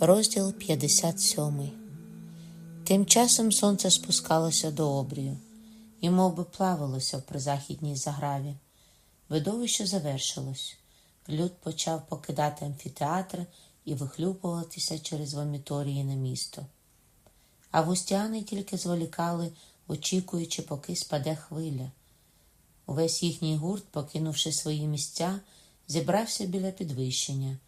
Розділ 57 Тим часом сонце спускалося до обрію і мов би, плавалося в призахідній заграві. Видовище завершилось. Люд почав покидати амфітеатр і вихлюпуватися через воміторії на місто. А вустяни тільки зволікали, очікуючи, поки спаде хвиля. Увесь їхній гурт, покинувши свої місця, зібрався біля підвищення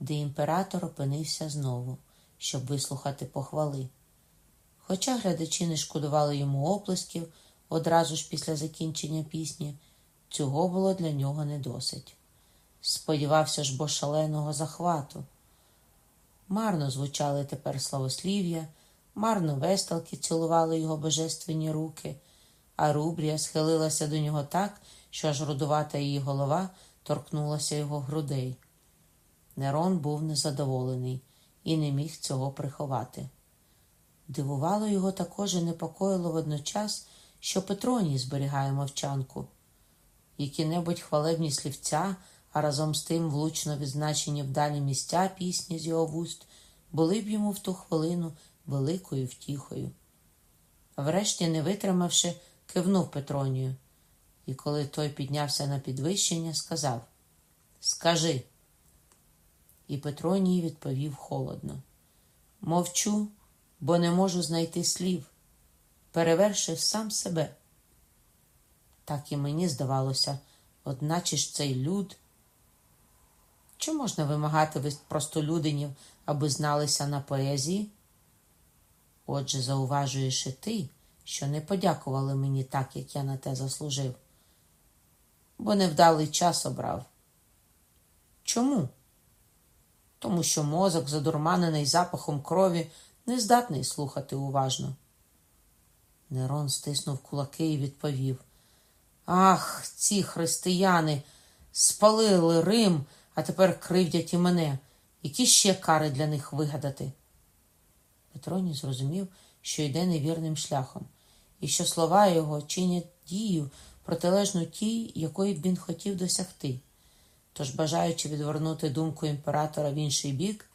де імператор опинився знову, щоб вислухати похвали. Хоча глядачі не шкодували йому оплесків одразу ж після закінчення пісні, цього було для нього не досить. Сподівався ж бо шаленого захвату. Марно звучали тепер славослів'я, марно весталки цілували його божественні руки, а Рубрія схилилася до нього так, що аж рудувата її голова торкнулася його грудей. Нерон був незадоволений і не міг цього приховати. Дивувало його також і непокоїло водночас, що Петроній зберігає мовчанку. Які-небудь хвалебні слівця, а разом з тим влучно відзначені вдалі місця пісні з його вуст, були б йому в ту хвилину великою втіхою. Врешті, не витримавши, кивнув Петронію, і коли той піднявся на підвищення, сказав Скажи. І Петроній відповів холодно. Мовчу, бо не можу знайти слів. Перевершив сам себе. Так і мені здавалося, одначе ж цей люд. Чи можна вимагати від простолюдинів, аби зналися на поезії? Отже, зауважуєш і ти, що не подякували мені так, як я на те заслужив, бо невдалий час обрав. Чому? Тому що мозок, задурманений запахом крові, не здатний слухати уважно. Нерон стиснув кулаки і відповів: Ах, ці християни спалили Рим, а тепер кривдять і мене. Які ще кари для них вигадати? Петроній зрозумів, що йде невірним шляхом, і що слова його чинять дію протилежну тій, якої б він хотів досягти. Тож, бажаючи відвернути думку імператора в інший бік,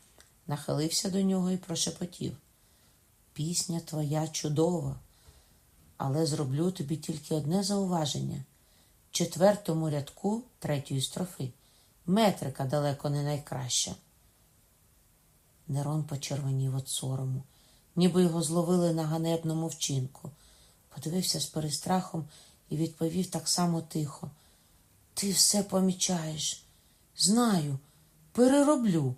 нахилився до нього і прошепотів. Пісня твоя чудова, але зроблю тобі тільки одне зауваження. В четвертому рядку третьої строфи метрика далеко не найкраща. Нерон почервонів від сорому, ніби його зловили на ганебному вчинку. Подивився з перестрахом і відповів так само тихо. Ти все помічаєш. Знаю, перероблю,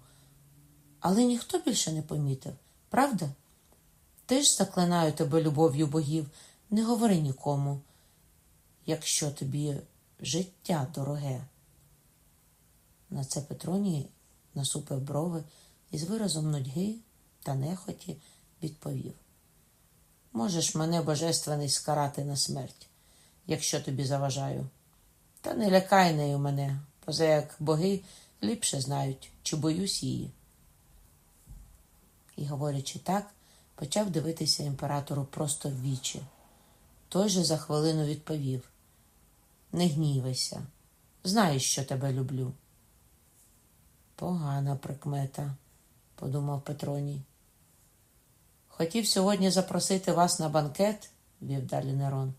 але ніхто більше не помітив, правда? Ти ж заклинаю тебе любов'ю богів, не говори нікому, якщо тобі життя дороге. На це Петроній насупив брови і з виразом нудьги та нехоті відповів: Можеш мене божественний скарати на смерть, якщо тобі заважаю. Та не лякай нею мене, поза як боги ліпше знають, чи боюсь її. І, говорячи так, почав дивитися імператору просто в вічі. Той же за хвилину відповів: Не гнівайся, знаєш, що тебе люблю. Погана прикмета, подумав Петроній. Хотів сьогодні запросити вас на банкет, вів далі Нерон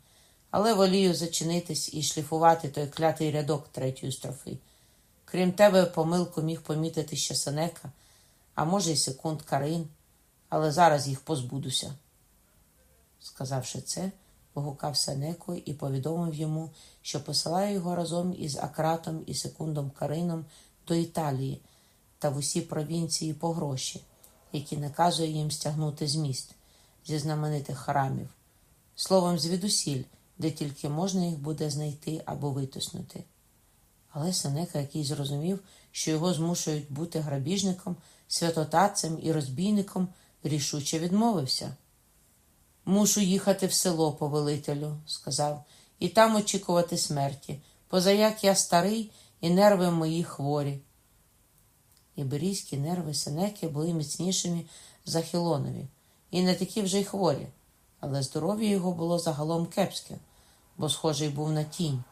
але волію зачинитись і шліфувати той клятий рядок третьої строфи. Крім тебе, помилку міг помітити ще Сенека, а може, й секунд Карин, але зараз їх позбудуся. Сказавши це, погукав Сенеку і повідомив йому, що посилає його разом із Акратом і секундом Карином до Італії та в усі провінції по гроші, які наказує їм стягнути з міст зі знаменитих храмів, словом, звідусіль де тільки можна їх буде знайти або витиснути. Але Сенека, який зрозумів, що його змушують бути грабіжником, святотатцем і розбійником, рішуче відмовився. Мушу їхати в село, повелителю, сказав, і там очікувати смерті, позаяк я старий і нерви мої хворі. Іберійські нерви Сенеки були міцнішими за Хілонові, і не такі вже й хворі але здоров'я його було загалом кепське, бо схожий був на тінь,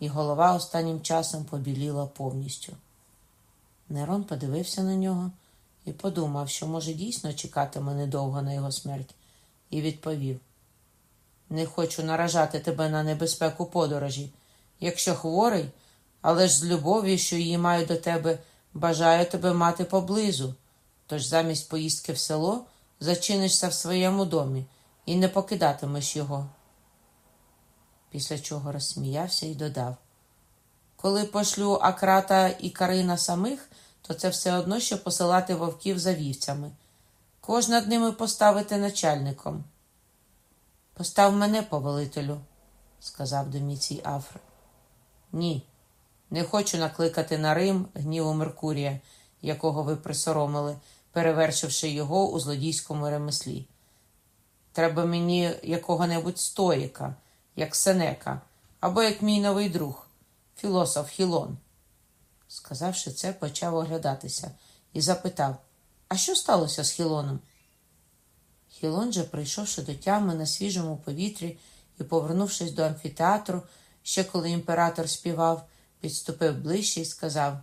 і голова останнім часом побіліла повністю. Нерон подивився на нього і подумав, що може дійсно чекатиме недовго на його смерть, і відповів: Не хочу наражати тебе на небезпеку подорожі. Якщо хворий, але ж з любов'ю, що її маю до тебе, бажаю тебе мати поблизу. Тож замість поїздки в село зачинишся в своєму домі і не покидатимеш його. Після чого розсміявся і додав: Коли пошлю Акрата і Карина самих, то це все одно, що посилати вовків за вівцями. Кож над ними поставити начальником. Постав мене, повелителю, сказав Доміцій Афр. Ні, не хочу накликати на Рим гніву Меркурія, якого ви присоромили, перевершивши його у злодійському ремеслі. Треба мені якого-небудь стоїка, як Сенека, або як мій новий друг, філософ Хілон. Сказавши це, почав оглядатися і запитав: А що сталося з Хілоном? Хілон же, прийшовши до тями на свіжому повітрі і повернувшись до амфітеатру, ще коли імператор співав, підступив ближче і сказав: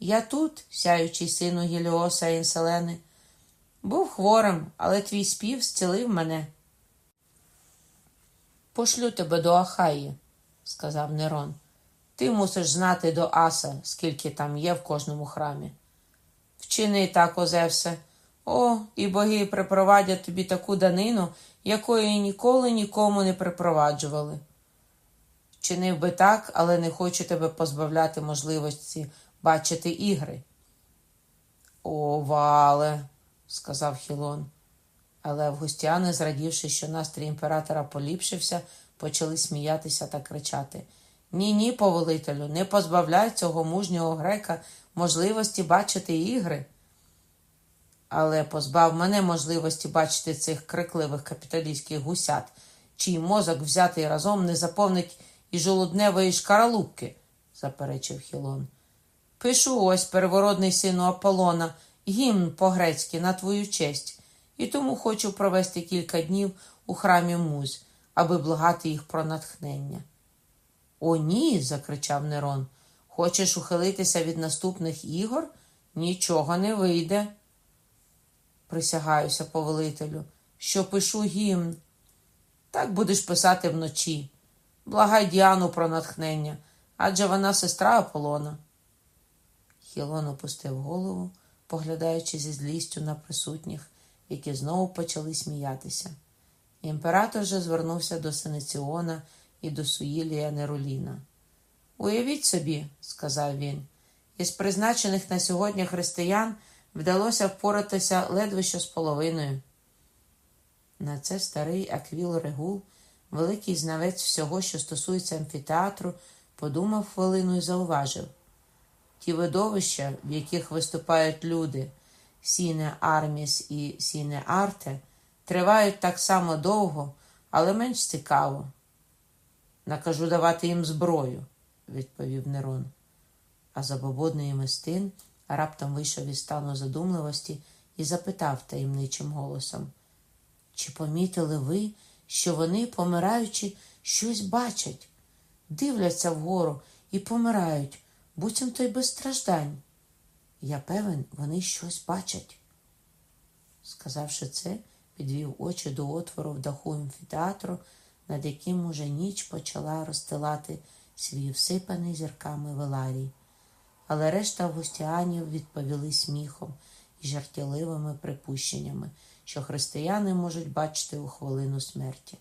Я тут, сяючий сину Гіліоса Інселени, був хворим, але твій спів зцілив мене. Пошлю тебе до Ахаї, сказав Нерон. Ти мусиш знати до Аса, скільки там є в кожному храмі. Вчини так, Озевсе. О, і боги припровадять тобі таку данину, якої ніколи нікому не припроваджували. Чинив би так, але не хочу тебе позбавляти можливості бачити ігри. О, вале, сказав Хілон. Але августяни, зрадівши, що настрій імператора поліпшився, почали сміятися та кричати Ні, ні, повелителю, не позбавляй цього мужнього грека можливості бачити ігри. Але позбав мене можливості бачити цих крикливих капіталістських гусят, чий мозок взятий разом не заповнить і жолудневої шкаралупки, заперечив Хілон. Пишу ось перевородний сину Аполлона, гімн по-грецьки на твою честь, і тому хочу провести кілька днів у храмі муз, аби благати їх про натхнення. О, ні. закричав Нерон. Хочеш ухилитися від наступних ігор? Нічого не вийде. Присягаюся, повелителю, що пишу гімн. Так будеш писати вночі. Благай Діану про натхнення, адже вона сестра Аполлона. Хілон опустив голову, поглядаючи зі злістю на присутніх, які знову почали сміятися. Імператор же звернувся до Сенеціона і до Суїлія Неруліна. Уявіть собі, сказав він, із призначених на сьогодні християн вдалося впоратися ледве що з половиною. На це старий Аквіл Регул, великий знавець всього, що стосується амфітеатру, подумав хвилину і зауважив. Ті видовища, в яких виступають люди, sine armis і sine arte, тривають так само довго, але менш цікаво. Накажу давати їм зброю, відповів Нерон. А забободний Местин раптом вийшов із стану задумливості і запитав таємничим голосом: Чи помітили ви, що вони, помираючи, щось бачать, дивляться вгору і помирають? буцімто й без страждань. Я певен, вони щось бачать. Сказавши це, підвів очі до отвору в даху амфітеатру, над яким уже ніч почала розстилати свій всипаний зірками веларій. Але решта августіанів відповіли сміхом і жартівливими припущеннями, що християни можуть бачити у хвилину смерті.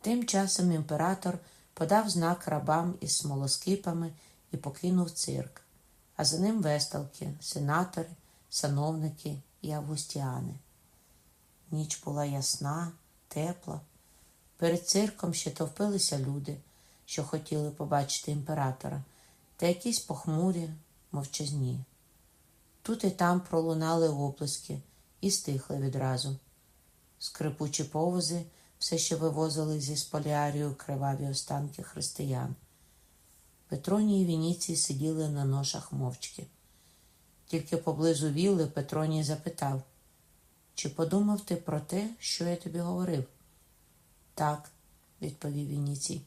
Тим часом імператор подав знак рабам із смолоскипами і покинув цирк, а за ним весталки, сенатори, сановники і августіани. Ніч була ясна, тепла. Перед цирком ще товпилися люди, що хотіли побачити імператора, та якісь похмурі, мовчазні. Тут і там пролунали оплески і стихли відразу. Скрипучі повози все ще вивозили зі сполярію криваві останки християн. Петроній і Вініцій сиділи на ношах мовчки. Тільки поблизу вілли Петроній запитав, чи подумав ти про те, що я тобі говорив? Так, відповів Вініцій.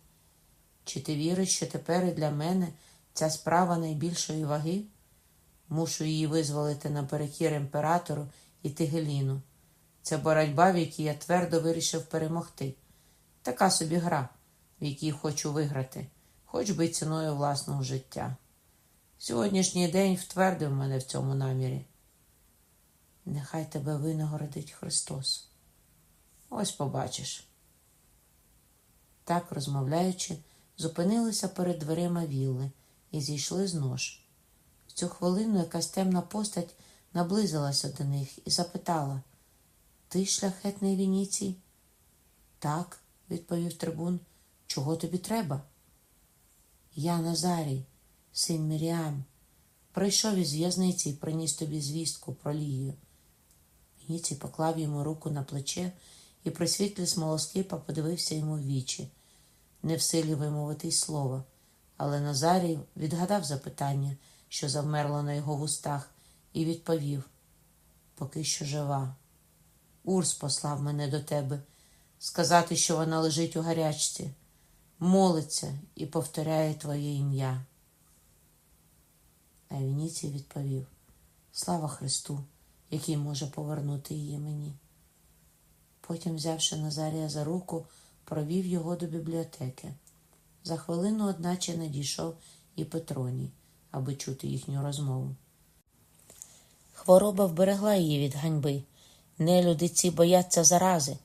Чи ти віриш, що тепер і для мене ця справа найбільшої ваги? Мушу її визволити наперекір імператору і Тигеліну. Це боротьба, в якій я твердо вирішив перемогти. Така собі гра, в якій хочу виграти, хоч би ціною власного життя. Сьогоднішній день втвердив мене в цьому намірі. Нехай тебе винагородить Христос. Ось побачиш. Так, розмовляючи, зупинилися перед дверима вілли і зійшли з нож. В цю хвилину якась темна постать наблизилася до них і запитала Ти шляхетний Вініцій? Так, відповів трибун. Чого тобі треба? Я Назарій, син Міріам, прийшов із в'язниці і приніс тобі звістку про Лігію. Вініцій поклав йому руку на плече і при світлі смолоскипа подивився йому в вічі, не в силі вимовити й слова, але Назарій відгадав запитання, що завмерло на його вустах, і відповів поки що жива. Урс послав мене до тебе сказати, що вона лежить у гарячці, молиться і повторяє твоє ім'я. А Вініцій відповів Слава Христу, який може повернути її мені. Потім, взявши Назарія за руку, провів його до бібліотеки. За хвилину, одначе, надійшов і Петроній, аби чути їхню розмову. Хвороба вберегла її від ганьби. Нелюди ці бояться зарази,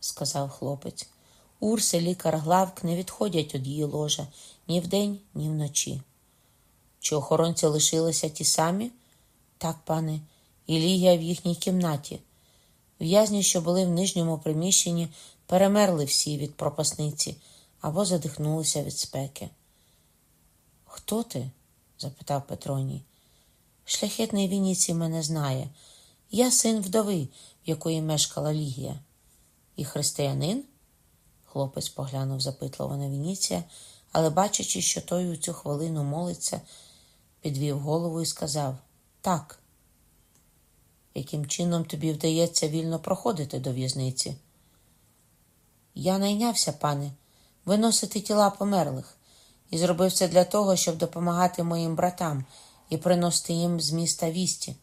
сказав хлопець. Урси, лікар главк не відходять від її ложа ні вдень, ні вночі. Чи охоронці лишилися ті самі? Так, пане, і Лігія в їхній кімнаті. В'язні, що були в нижньому приміщенні, перемерли всі від пропасниці або задихнулися від спеки. Хто ти? запитав Петроній. Шляхетний Вініцій мене знає. Я син вдови, в якої мешкала Лігія. І християнин? Хлопець поглянув запитливо на Вініція, але, бачачи, що той у цю хвилину молиться, підвів голову і сказав Так. Яким чином тобі вдається вільно проходити до в'язниці? Я найнявся, пане, виносити тіла померлих, і зробив це для того, щоб допомагати моїм братам і приносити їм з міста вісті.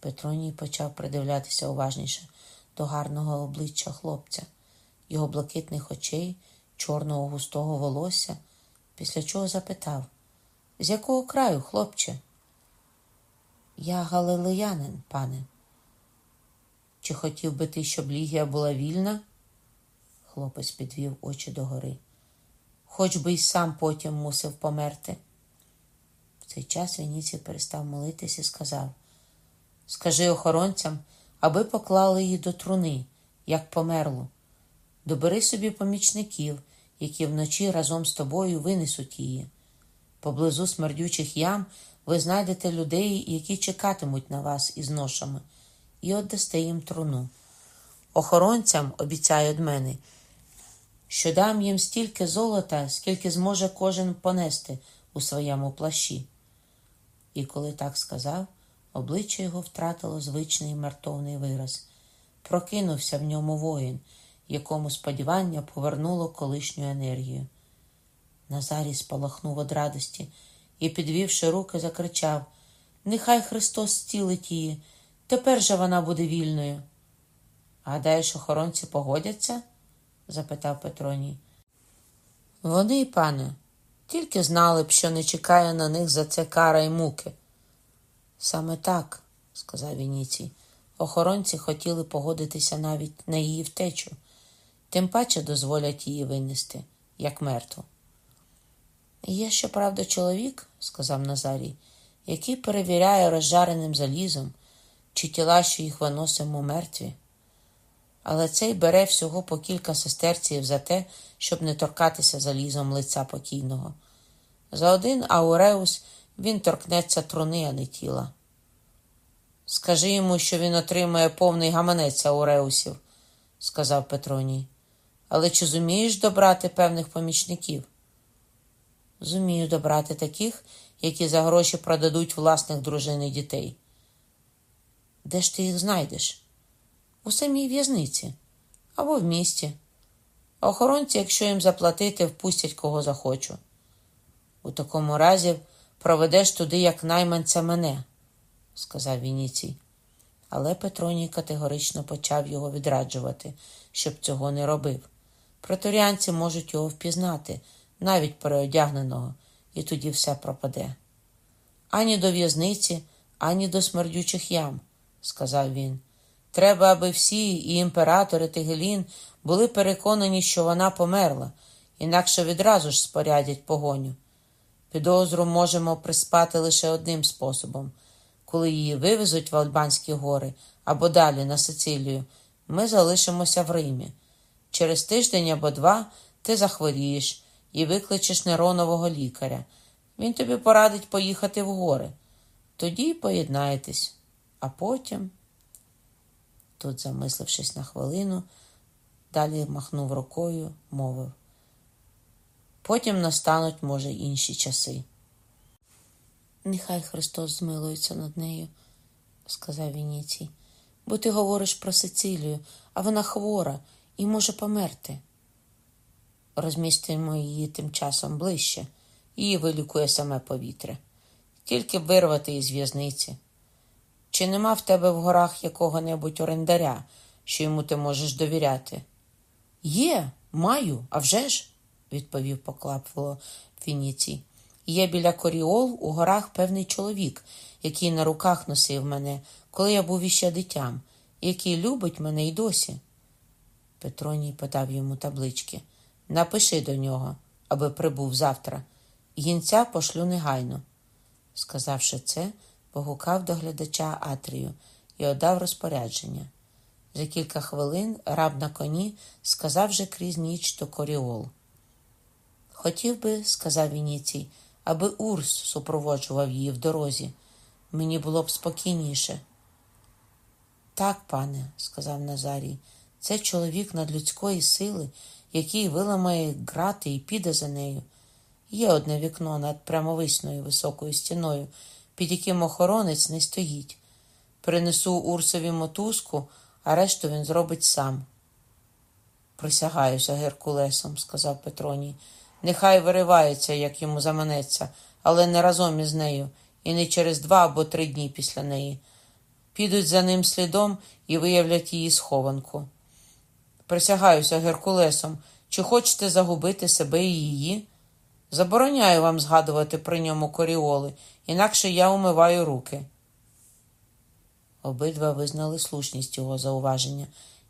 Петроній почав придивлятися уважніше до гарного обличчя хлопця, його блакитних очей, чорного густого волосся, після чого запитав З якого краю, хлопче? Я галилеянин, пане. Чи хотів би ти, щоб Лігія була вільна? Хлопець підвів очі догори. Хоч би й сам потім мусив померти. В цей час Веніцій перестав молитись і сказав Скажи охоронцям, аби поклали її до труни, як померлу. Добери собі помічників, які вночі разом з тобою винесуть її. Поблизу смердючих ям ви знайдете людей, які чекатимуть на вас із ношами, і отдасте їм труну. Охоронцям обіцяю від мене, що дам їм стільки золота, скільки зможе кожен понести у своєму плащі. І коли так сказав, обличчя його втратило звичний мартовний вираз. Прокинувся в ньому воїн, якому сподівання повернуло колишню енергію. Назарій спалахнув від радості і, підвівши руки, закричав Нехай Христос стілить її, тепер же вона буде вільною. Гадаєш, охоронці погодяться? запитав Петроній. Вони, пане, тільки знали б, що не чекає на них за це кара й муки. Саме так, сказав Вініцій, охоронці хотіли погодитися навіть на її втечу, тим паче дозволять її винести, як мертву. Є, щоправда, чоловік, сказав Назарій, який перевіряє розжареним залізом, чи тіла, що їх виносимо мертві. Але цей бере всього по кілька сестерців за те, щоб не торкатися залізом лиця покійного. За один ауреус він торкнеться труни, а не тіла. Скажи йому, що він отримає повний гаманець ауреусів, сказав Петроній. Але чи зумієш добрати певних помічників? Зумію добрати таких, які за гроші продадуть власних дружин і дітей. Де ж ти їх знайдеш? У самій в'язниці або в місті. Охоронці, якщо їм заплатити, впустять кого захочу. У такому разі проведеш туди, як найманця мене, сказав Вініцій. Але Петроній категорично почав його відраджувати, щоб цього не робив. Преторіанці можуть його впізнати, навіть переодягненого, і тоді все пропаде. Ані до в'язниці, ані до смердючих ям, сказав він. Треба, аби всі і імператори Тигелін були переконані, що вона померла, інакше відразу ж спорядять погоню. Підозру можемо приспати лише одним способом. Коли її вивезуть в Альбанські гори або далі на Сицилію, ми залишимося в Римі. Через тиждень або два ти захворієш і викличеш Неронового лікаря. Він тобі порадить поїхати в гори. Тоді поєднаєтесь. А потім, тут, замислившись на хвилину, далі махнув рукою, мовив. Потім настануть, може, інші часи. Нехай Христос змилується над нею, сказав Вініцій, бо ти говориш про Сицилію, а вона хвора і може померти. Розмістимо її тим часом ближче, її вилікує саме повітря. Тільки вирвати із в'язниці. Чи нема в тебе в горах якого-небудь орендаря, що йому ти можеш довіряти? Є, маю, а вже ж, відповів поклапливо Фініцій. Є біля Коріол у горах певний чоловік, який на руках носив мене, коли я був іще дитям, який любить мене й досі. Петроній подав йому таблички. Напиши до нього, аби прибув завтра. Гінця пошлю негайно. Сказавши це, погукав до глядача Атрію і оддав розпорядження. За кілька хвилин раб на коні сказав же крізь ніч до Коріол. Хотів би, сказав Вініцій, аби Урс супроводжував її в дорозі. Мені було б спокійніше. Так, пане, сказав Назарій, це чоловік надлюдської сили, який виламає грати і піде за нею. Є одне вікно над прямовисною високою стіною, під яким охоронець не стоїть. Принесу Урсові мотузку, а решту він зробить сам. Присягаюся Геркулесом, сказав Петроній. Нехай виривається, як йому заманеться, але не разом із нею, і не через два або три дні після неї. Підуть за ним слідом і виявлять її схованку. Присягаюся Геркулесом, чи хочете загубити себе і її? Забороняю вам згадувати при ньому коріоли, інакше я умиваю руки. Обидва визнали слушність його зауваження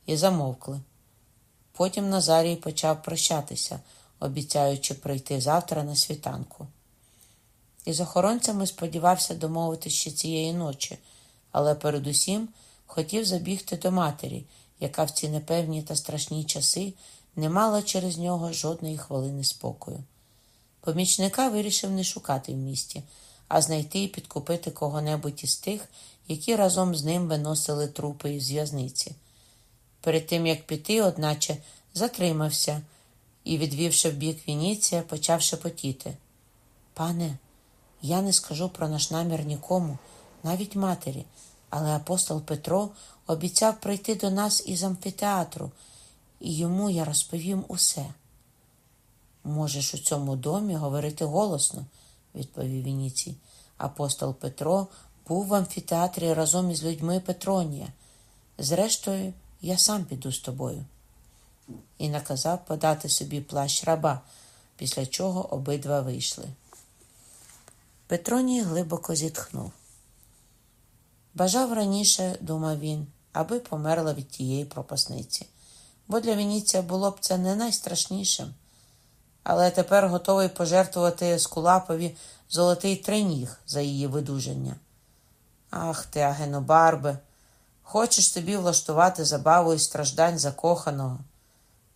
і замовкли. Потім Назарій почав прощатися, обіцяючи прийти завтра на світанку. Із охоронцями сподівався домовитися ще цієї ночі, але передусім хотів забігти до матері, яка в ці непевні та страшні часи не мала через нього жодної хвилини спокою. Помічника вирішив не шукати в місті, а знайти і підкупити кого-небудь із тих, які разом з ним виносили трупи із в'язниці. Перед тим, як піти, одначе затримався і, відвівши в бік Вініція, почав шепотіти. Пане, я не скажу про наш намір нікому, навіть матері, але апостол Петро обіцяв прийти до нас із амфітеатру, і йому я розповім усе. Можеш у цьому домі говорити голосно, відповів Вініцій. Апостол Петро був в амфітеатрі разом із людьми Петронія. Зрештою, я сам піду з тобою. І наказав подати собі плащ раба, після чого обидва вийшли. Петроній глибоко зітхнув. Бажав раніше, думав він, аби померла від тієї пропасниці, бо для Вініція було б це не найстрашнішим. Але тепер готовий пожертвувати Ескулапові золотий триніг за її видуження. Ах ти, Агенобарбе, хочеш тобі влаштувати забаву і страждань закоханого.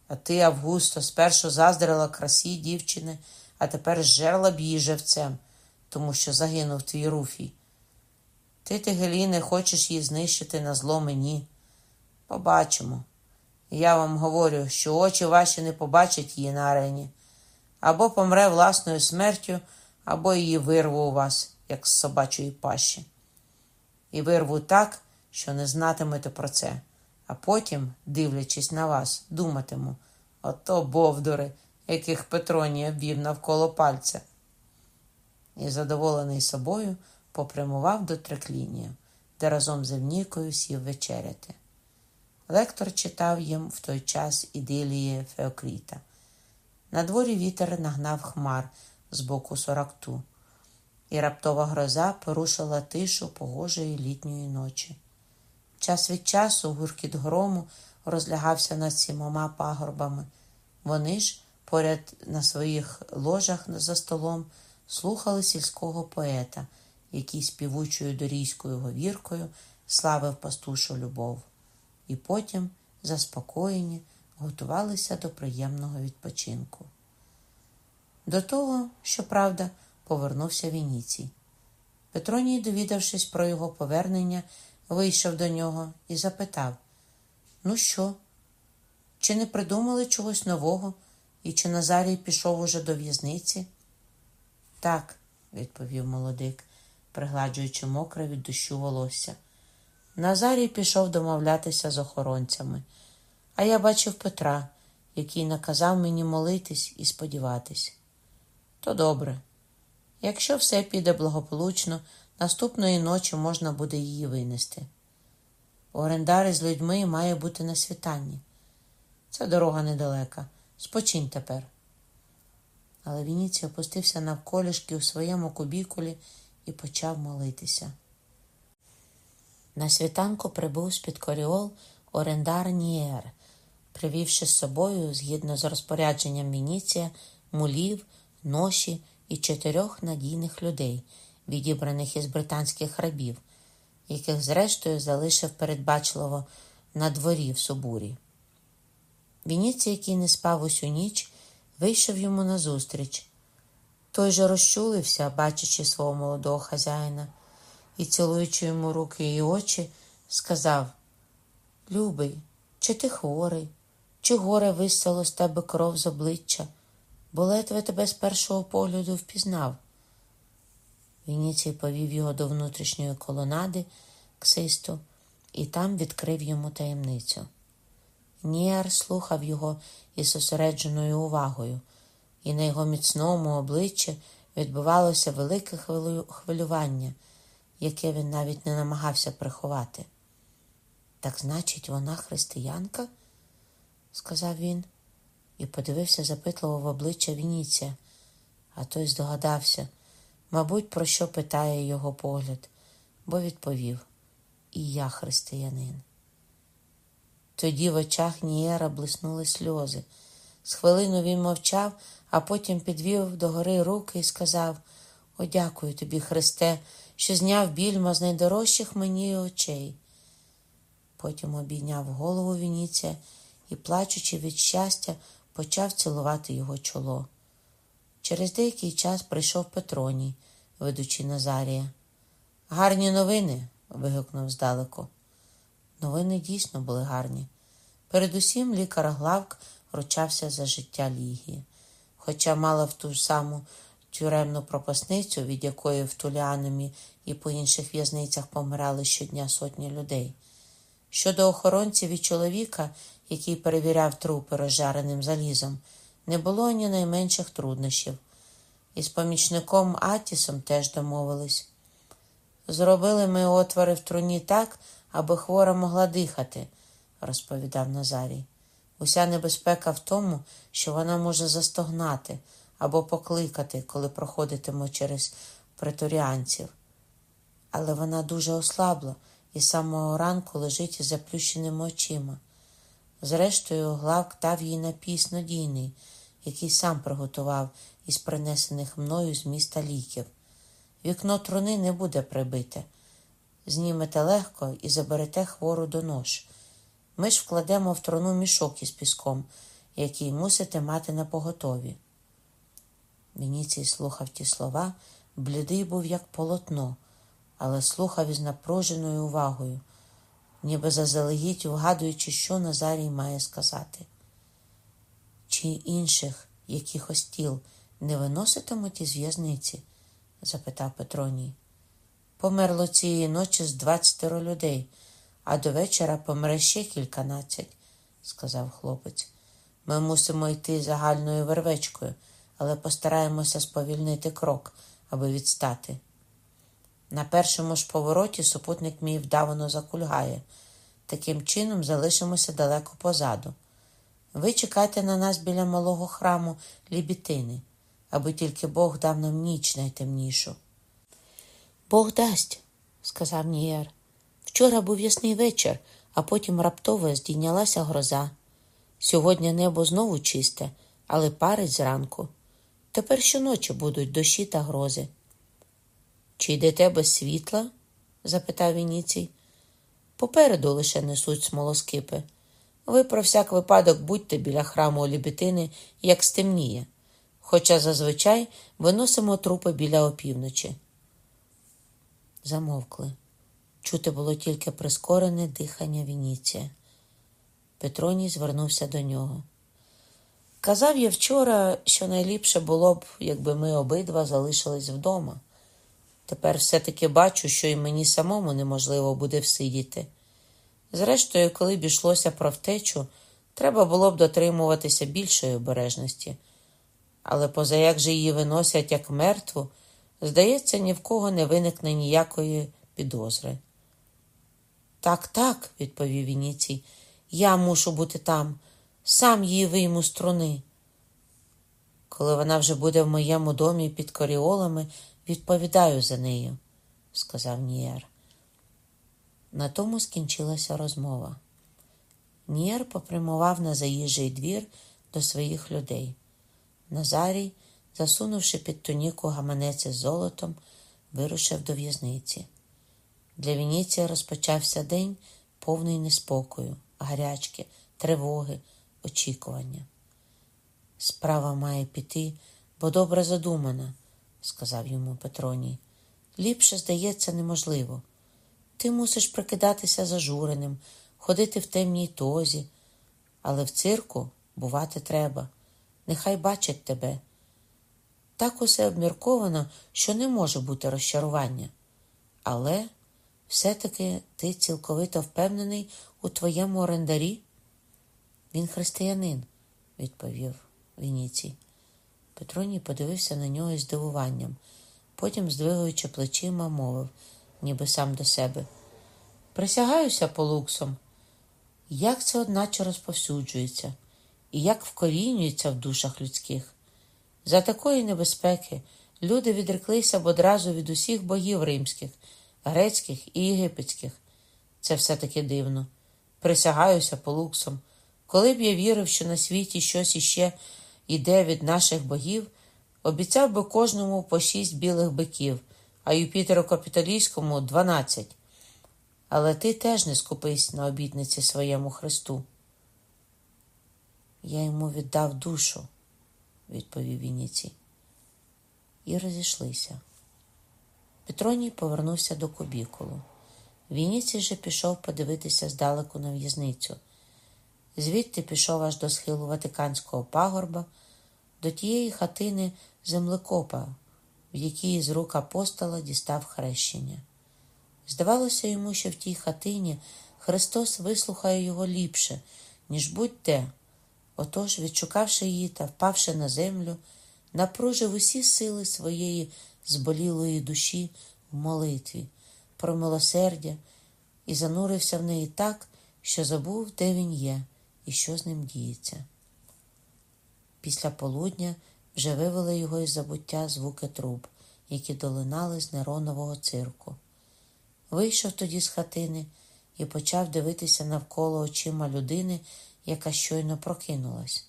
А ти, Августо, спершу заздрила красі дівчини, а тепер зжерла б її живцем, тому що загинув твій руфій. Ти, Тигеліне, хочеш її знищити на зло мені. Побачимо. Я вам говорю, що очі ваші не побачать її на арені. Або помре власною смертю, або її вирву у вас, як з собачої пащі. І вирву так, що не знатимете про це, а потім, дивлячись на вас, думатиму ото бовдури, яких Петроній обвів навколо пальця. і, задоволений собою, попрямував до триклінію, де разом з Евнікою сів вечеряти. Лектор читав їм в той час ідилії Феокріта. На дворі вітер нагнав хмар з боку соракту, і раптова гроза порушила тишу погожої літньої ночі. Час від часу гуркіт грому розлягався над сімома пагорбами. Вони ж, поряд на своїх ложах за столом, слухали сільського поета, який співучою дорійською говіркою славив пастушу любов, і потім, заспокоєні, готувалися до приємного відпочинку. До того, щоправда, повернувся Вініцій. Петроній, довідавшись про його повернення, вийшов до нього і запитав: Ну що? Чи не придумали чогось нового, і чи Назарій пішов уже до в'язниці? Так, відповів молодик, пригладжуючи мокре від дощу волосся. Назарій пішов домовлятися з охоронцями, а я бачив Петра, який наказав мені молитись і сподіватись. То добре. Якщо все піде благополучно, наступної ночі можна буде її винести. Орендар із людьми має бути на світанні. Це дорога недалека. Спочинь тепер. Але Вініцій опустився навколішки у своєму кубікулі і почав молитися. На світанку прибув з-під коріол орендар Нієр, привівши з собою, згідно з розпорядженням Вініція, мулів, ноші і чотирьох надійних людей, відібраних із британських рабів, яких, зрештою, залишив передбачливо на дворі в Субурі. Вініцій, який не спав усю ніч, вийшов йому назустріч. Той же розчулився, бачачи свого молодого хазяїна, і, цілуючи йому руки і очі, сказав Любий, чи ти хворий, чи горе висало з тебе кров з обличчя, бо ледве тебе з першого погляду впізнав. Вініцій повів його до внутрішньої колонади ксисту і там відкрив йому таємницю. Ніар слухав його із зосередженою увагою, і на його міцному обличчі відбувалося велике хвилювання, яке він навіть не намагався приховати. Так значить, вона християнка? сказав він і подивився запитливо в обличчя Вініція, а той здогадався, мабуть, про що питає його погляд, бо відповів І я християнин. Тоді в очах Нієра блиснули сльози. З хвилину він мовчав, а потім підвів догори руки і сказав О, дякую тобі, Христе, що зняв більма з найдорожчих мені очей. Потім обійняв голову Вініція і, плачучи від щастя, почав цілувати його чоло. Через деякий час прийшов Петроній, ведучи Назарія. Гарні новини. вигукнув здалеку. Новини дійсно були гарні. Передусім лікар Главк ручався за життя Лігії, хоча мала в ту саму тюремну пропасницю, від якої в Туліанумі і по інших в'язницях помирали щодня сотні людей. Щодо охоронців і чоловіка, який перевіряв трупи розжареним залізом, не було ні найменших труднощів. І з помічником Атісом теж домовились. Зробили ми отвори в труні так, аби хвора могла дихати, розповідав Назарій. Уся небезпека в тому, що вона може застогнати або покликати, коли проходитиме через преторіанців. Але вона дуже ослабла і з самого ранку лежить із заплющеними очима. Зрештою, главк дав їй напій снодійний, який сам приготував із принесених мною з міста ліків. Вікно труни не буде прибите. Знімете легко і заберете хвору до нож. Ми ж вкладемо в труну мішок із піском, який мусите мати на поготові. Вініцій слухав ті слова, блідий був, як полотно, але слухав із напруженою увагою, ніби заздалегідь вгадуючи, що Назарій має сказати. Чи інших якихось тіл не виноситимуть із в'язниці? запитав Петроній. Померло цієї ночі з двадцятеро людей, а до вечора помре ще кільканадцять, сказав хлопець. Ми мусимо йти загальною вервечкою, але постараємося сповільнити крок, аби відстати. На першому ж повороті супутник мій вдавано закульгає. Таким чином залишимося далеко позаду. Ви чекайте на нас біля малого храму Лібітини, аби тільки Бог дав нам ніч найтемнішу. Бог дасть, сказав Нієр. Вчора був ясний вечір, а потім раптово здійнялася гроза. Сьогодні небо знову чисте, але парить зранку. Тепер щоночі будуть дощі та грози. Чи йдете без світла? запитав Вініцій. Попереду лише несуть смолоскипи. Ви про всяк випадок будьте біля храму Олібітини, як стемніє, хоча зазвичай виносимо трупи біля опівночі. Замовкли. Чути було тільки прискорене дихання Вініція. Петроній звернувся до нього. Казав я вчора, що найліпше було б, якби ми обидва залишились вдома. Тепер все-таки бачу, що і мені самому неможливо буде всидіти. Зрештою, коли б йшлося про втечу, треба було б дотримуватися більшої обережності. Але поза як же її виносять як мертву, здається, ні в кого не виникне ніякої підозри. Так, так, відповів Вініцій, я мушу бути там, сам її вийму струни. Коли вона вже буде в моєму домі під коріолами, відповідаю за нею, сказав Нієр. На тому скінчилася розмова. Нієр попрямував на заїжджий двір до своїх людей. Назарій, засунувши під туніку гаманець із золотом, вирушив до в'язниці. Для Вініція розпочався день повний неспокою, гарячки, тривоги, очікування. Справа має піти, бо добре задумана, сказав йому Петроній. Ліпше, здається, неможливо. Ти мусиш прикидатися зажуреним, ходити в темній тозі, але в цирку бувати треба. Нехай бачать тебе. Так усе обмірковано, що не може бути розчарування. Але все-таки ти цілковито впевнений у твоєму орендарі? Він християнин, відповів Вініцій. Петроній подивився на нього із здивуванням, потім, здвигуючи плечима, мовив, ніби сам до себе. Присягаюся полуксом. Як це одначе розповсюджується, і як вкорінюється в душах людських? За такої небезпеки люди відреклися б одразу від усіх богів римських грецьких і єгипетських. Це все таки дивно. Присягаюся полуксом. Коли б я вірив, що на світі щось іще йде від наших богів, обіцяв би кожному по шість білих биків, а Юпітеру Капітолійському дванадцять. Але ти теж не скупись на обітниці своєму Христу. Я йому віддав душу, відповів Вініцій. І розійшлися. Петроній повернувся до кубікулу. Вініцій же пішов подивитися здалеку на в'язницю. Звідти пішов аж до схилу Ватиканського пагорба, до тієї хатини землекопа, в якій з рук апостола дістав хрещення. Здавалося йому, що в тій хатині Христос вислухає його ліпше, ніж будь-де. Отож, відшукавши її та впавши на землю, напружив усі сили своєї зболілої душі в молитві, про милосердя і занурився в неї так, що забув, де він є і що з ним діється. Після полудня вже вивели його із забуття звуки труб, які долинали з неронового цирку. Вийшов тоді з хатини і почав дивитися навколо очима людини, яка щойно прокинулась.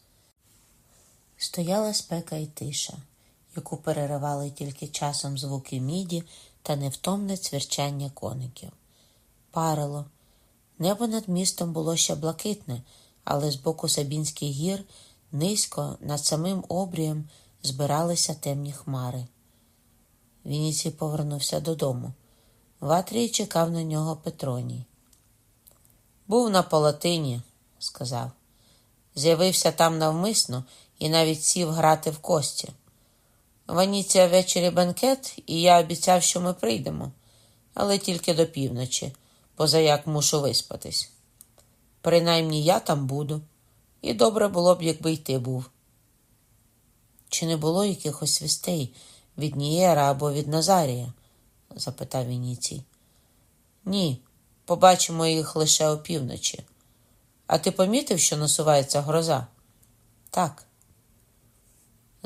Стояла спека і тиша яку переривали тільки часом звуки міді та невтомне цвірчання коників. Парило. Небо над містом було ще блакитне, але з боку Сабінських гір низько над самим обрієм збиралися темні хмари. Вініцій повернувся додому. В Атрії чекав на нього Петроній. Був на палатині, сказав. З'явився там навмисно і навіть сів грати в кості. Ваніція ввечері бенкет, і я обіцяв, що ми прийдемо, але тільки до півночі, позаяк мушу виспатись. Принаймні я там буду, і добре було б, якби й ти був. Чи не було якихось вістей Від Нієра або від Назарія? запитав Вініцій. Ні, побачимо їх лише опівночі. А ти помітив, що насувається гроза? Так.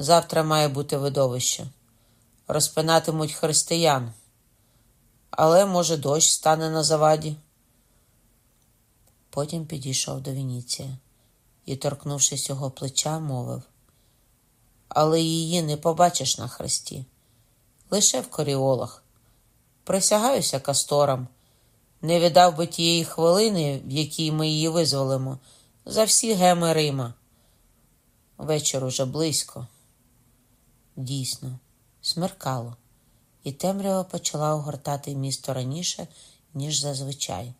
Завтра має бути видовище. Розпинатимуть християн. Але, може, дощ стане на заваді. Потім підійшов до Вініція і, торкнувшись його плеча, мовив але її не побачиш на хресті. Лише в коріолах. Присягаюся касторам. Не віддав би тієї хвилини, в якій ми її визволимо, за всі геми Рима. Вечір уже близько. Дійсно, смеркало, і темрява почала огортати місто раніше, ніж зазвичай,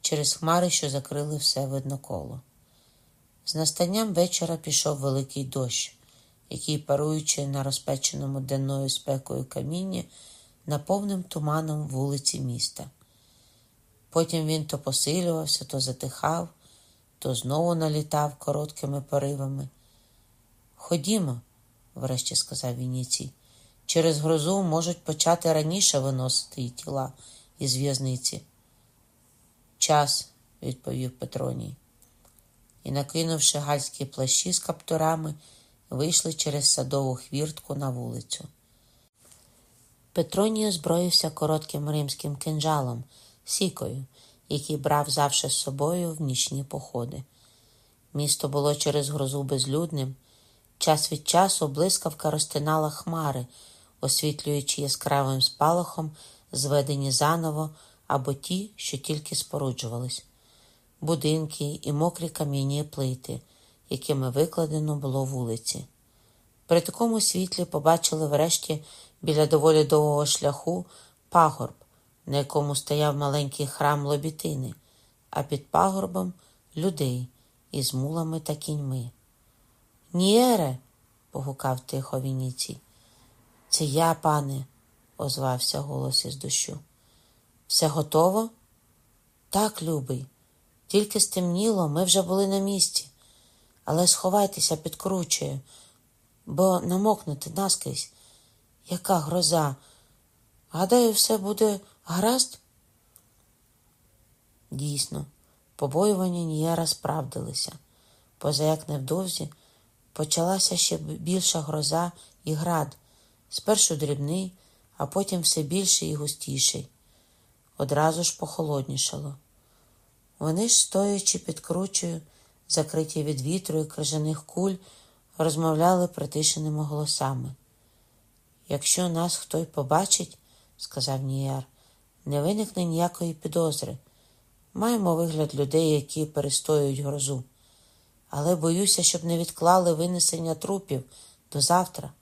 через хмари, що закрили все видно коло. З настанням вечора пішов великий дощ який, паруючи на розпеченому денною спекою камінні, наповнив туманом вулиці міста. Потім він то посилювався, то затихав, то знову налітав короткими поривами. Ходімо, врешті сказав Вініцій, через грозу можуть почати раніше виносити її тіла із в'язниці. Час, відповів Петроній. І, накинувши гальські плащі з каптурами, вийшли через садову хвіртку на вулицю. Петроній озброївся коротким римським кинджалом, сікою, який брав завше з собою в нічні походи. Місто було через грозу безлюдним. Час від часу блискавка розтинала хмари, освітлюючи яскравим спалахом зведені заново або ті, що тільки споруджувались, будинки і мокрі кам'яні плити, якими викладено було вулиці. При такому світлі побачили врешті біля доволі довгого шляху пагорб, на якому стояв маленький храм лобітини, а під пагорбом людей із мулами та кіньми. Нієре, погукав тихо Вініцій. Це я, пане, озвався голос із дощу. Все готово? Так, любий. Тільки стемніло, ми вже були на місці але сховайтеся під кручею, бо намокнути наскрізь. Яка гроза? Гадаю, все буде гаразд? Дійсно, побоювання Ніяра справдилися, поза як невдовзі почалася ще більша гроза і град, спершу дрібний, а потім все більший і густіший. Одразу ж похолоднішало. Вони ж, стоячи під кручею, закриті від вітру і крижаних куль, розмовляли притишеними голосами. Якщо нас хто й побачить, сказав Ніяр, не виникне ніякої підозри. Маємо вигляд людей, які перестоюють грозу. Але боюся, щоб не відклали винесення трупів до завтра.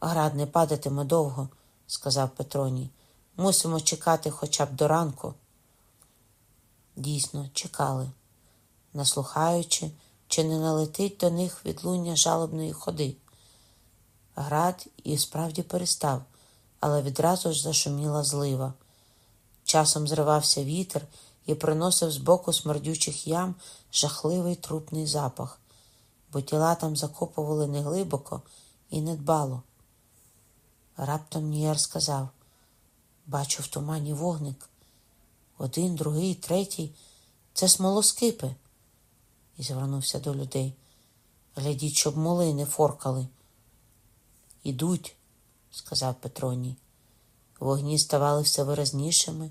Град не падатиме довго, сказав Петроній. Мусимо чекати хоча б до ранку. Дійсно, чекали наслухаючи, чи не налетить до них відлуння жалобної ходи. Град і справді перестав, але відразу ж зашуміла злива. Часом зривався вітер і приносив з боку смердючих ям жахливий трупний запах, бо тіла там закопували неглибоко і недбало. Раптом Ніяр сказав Бачу в тумані вогник. Один, другий, третій це смолоскипи і звернувся до людей. Глядіть, щоб моли не форкали. Ідуть, сказав Петроній. Вогні ставали все виразнішими,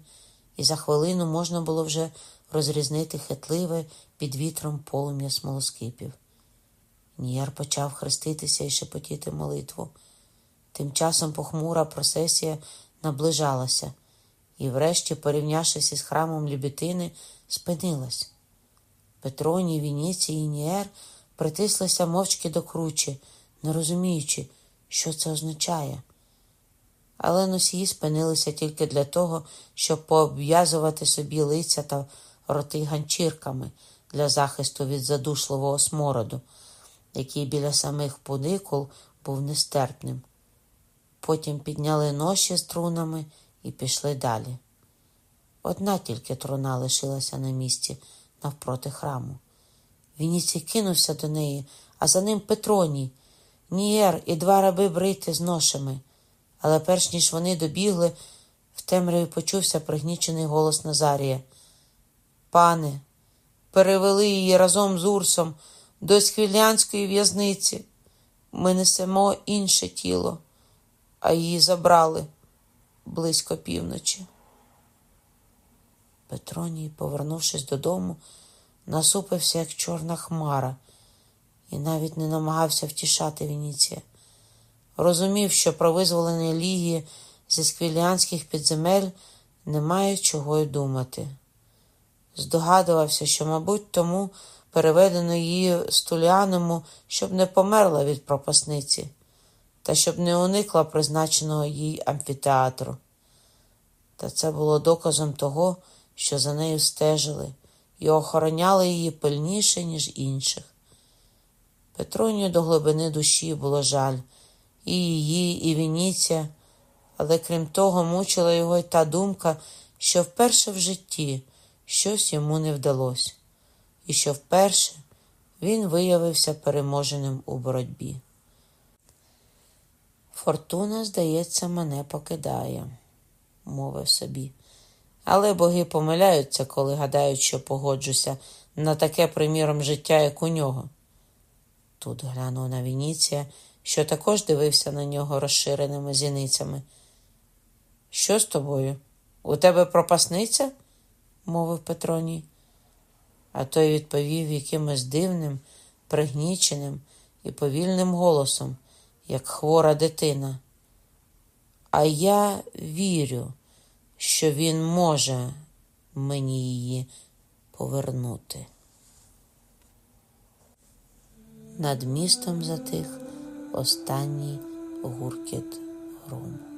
і за хвилину можна було вже розрізнити хитливе під вітром полум'я смолоскипів. Ніяр почав хреститися і шепотіти молитву. Тим часом похмура процесія наближалася і, врешті, порівнявшись із храмом Лібітини, спинилась. Петроній, Вініцій і Ніер притислися мовчки до кручі, не розуміючи, що це означає. Але носії спинилися тільки для того, щоб пообв'язувати собі лиця та роти ганчірками для захисту від задушливого смороду, який біля самих подикул був нестерпним. Потім підняли ноші з трунами і пішли далі. Одна тільки труна лишилася на місці навпроти храму. Вініцій кинувся до неї, а за ним Петроній. Нієр і два раби брити з ношами. Але перш ніж вони добігли, в темряві почувся пригнічений голос Назарія. Пане, перевели її разом з Урсом до Сквілянської в'язниці. Ми несемо інше тіло, а її забрали близько півночі. Петроній, повернувшись додому, насупився, як чорна хмара, і навіть не намагався втішати Вініція. Розумів, що про визволення Лігії зі сквіліанських підземель немає чого й думати. Здогадувався, що, мабуть, тому переведено її стуляному, щоб не померла від пропасниці, та щоб не уникла призначеного їй амфітеатру. Та це було доказом того, що за нею стежили і охороняли її пильніше, ніж інших. Петронію до глибини душі було жаль і її, і Вініція, але крім того, мучила його й та думка, що вперше в житті щось йому не вдалося, і що вперше він виявився переможеним у боротьбі. Фортуна, здається, мене покидає, мовив собі. Але боги помиляються, коли гадають, що погоджуся на таке, приміром, життя, як у нього. Тут глянув на Вініція, що також дивився на нього розширеними зіницями. Що з тобою? У тебе пропасниця? мовив Петроній. А той відповів якимось дивним, пригніченим і повільним голосом, як хвора дитина. А я вірю, що він може мені її повернути. Над містом затих останній гуркіт грому.